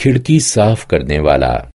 खिड़की साफ़ करने वाला।